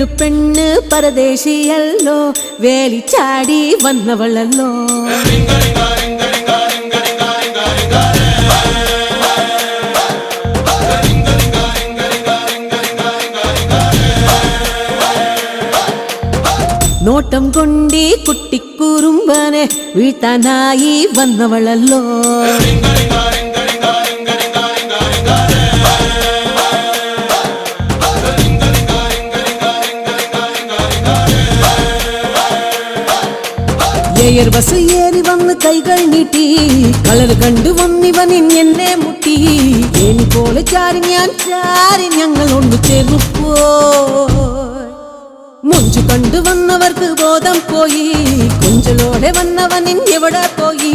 వీడు పెన్ను పరదేశి ఎల్లో వేలి చాడి వన్నవళ్ళల్లో നോട്ടം കൊണ്ടി കുട്ടിക്കുറുമ്പനെ വീഴ്ത്താനായി വന്നവളല്ലോ ஜெயர் பஸ் ஏறி வந்து கைகள் நீட்டி കളർ കണ്ടു വന്നിവനിൻ എന്നെ മുട്ടി എനി പോലെ ചാരി ഞാൻ ചാരി ഞങ്ങൾ ഒന്ന് ചേർന്നു പോ മൊഞ്ചു കണ്ടു വന്നവർക്ക് ബോധം പോയി കൊഞ്ചലോടെ വന്നവനിൻ എവിടെ പോയി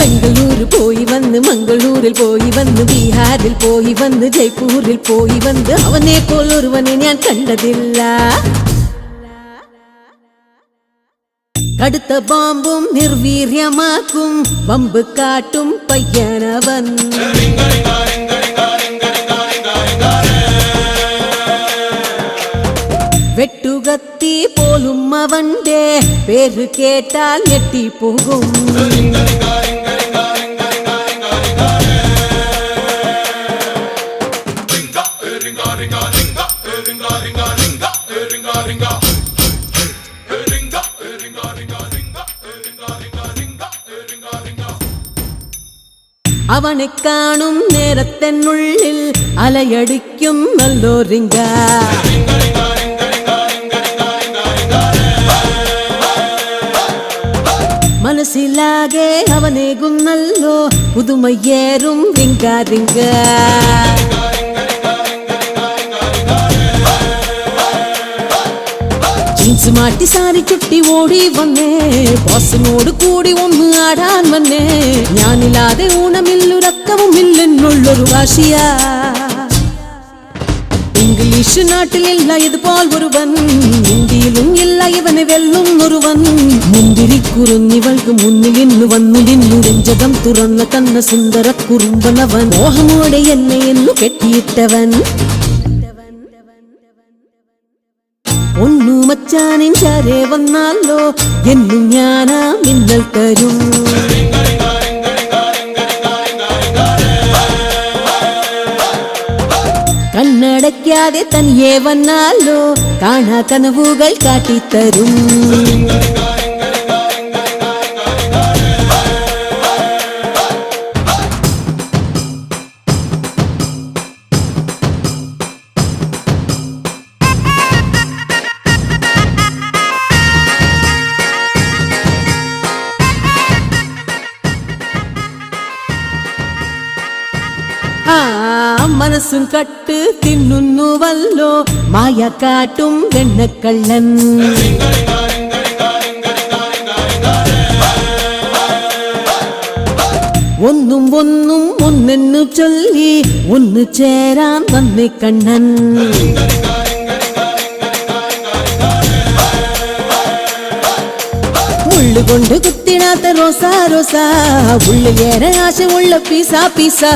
ബംഗളൂരു പോയി വന്ന് മംഗളൂരിൽ പോയി വന്ന് ബീഹാറിൽ പോയി വന്ന് ജയ്പൂരിൽ പോയി വന്ന് അവനെ പോലൊരുവനെ ഞാൻ കണ്ടതില്ല கடுத்த பாம்பும் நிர்வீரியமாக்கும் பம்பு காட்டும் பையனவன் வெட்டுகத்தி போலும் அவன்டே பேரு கேட்டால் எட்டி போகும் அவனை காணும் நேரத்தின் உள்ளில் அலையடிக்கும் வல்லோரிங்க மனசிலாகே அவனேகும் நல்லோ புதுமை ஏறும் ബെൻസ് മാറ്റി സാരി ചുട്ടി ഓടി വന്നേ ബോസിനോട് കൂടി ഒന്ന് ആടാൻ വന്നേ ഞാനില്ലാതെ ഊണമില്ലൊരക്കവും ഇല്ലെന്നുള്ളൊരു വാശിയാ ഇംഗ്ലീഷ് നാട്ടിലില്ല ഇതുപോൽ ഒരുവൻ ഇന്ത്യയിലും ഇല്ല ഇവനെ വെല്ലും ഒരുവൻ മുന്തിരിക്കുറുന്നിവൾക്ക് മുന്നിൽ ഇന്ന് വന്നു നിന്നു രഞ്ജകം തുറന്ന കന്ന സുന്ദര കുറുമ്പനവൻ മോഹമോടെ എന്നെ എന്നു കെട്ടിയിട്ടവൻ മാനു മച്ചാനിൻ ചരേ വന്നാലോ എന്നും ഞാനാ മിന്നൽ തരും കണ്ണടയ്ക്കാതെ തനിയെ വന്നാലോ കാണാ കനവുകൾ കാട്ടിത്തരും ആ മനസ്സും കട്ട് വല്ലോ മായ കാട്ടും വെണ്ണക്കള്ളൻ ഒന്നും ഒന്നും ഒന്നെന്നു ചൊല്ലി ഒന്നു ചേരാൻ വന്നേ കണ്ണൻ കൊണ്ട് കുത്തിനാത്ത റോസാ റോസാ ഉള്ളിലേറെ ആശമുള്ള പീസാ പീസാ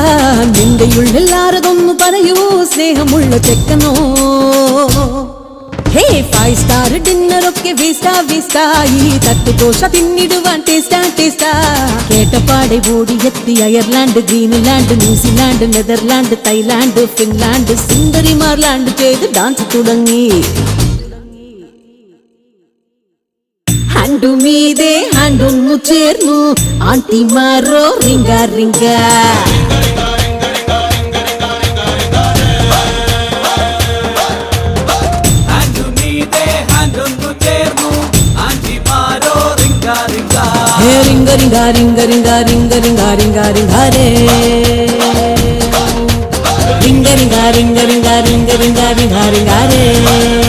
നിന്റെ ഉള്ളിൽ ഉള്ളിലാറതൊന്നു പറയൂ സ്നേഹമുള്ള ചെക്കനോ ഹേ ഫൈവ് സ്റ്റാർ ഡിന്നർ ഒക്കെ വേസ്റ്റാ വേസ്റ്റാ ഈ തട്ട് തട്ടുദോശ തിന്നിടുവാൻ ടേസ്റ്റാ ടേസ്റ്റാ കേട്ടപ്പാടെ എത്തി Ireland Greenland New Zealand Netherland Thailand Finland സുന്ദരിമാർലാൻഡ് ചെയ്ത് ഡാൻസ് തുടങ്ങി ಹಾಡು ಮೀದೆ ಹಾಡೊನ್ನು ಚೇರ್ನು ಆಂಟಿ ಮಾರೋ ರಿಂಗ ರಿಂಗ ರಿಂಗ ರಿಂಗ ರಿಂಗ ರಿಂಗ ರಿಂಗ ರಿಂಗ ರಿಂಗ ರಿಂಗ ರೇ ರಿಂಗ ರಿಂಗ ರಿಂಗ ರಿಂಗ ರಿಂಗ ರಿಂಗ ರಿಂಗ ರಿಂಗ ರೇ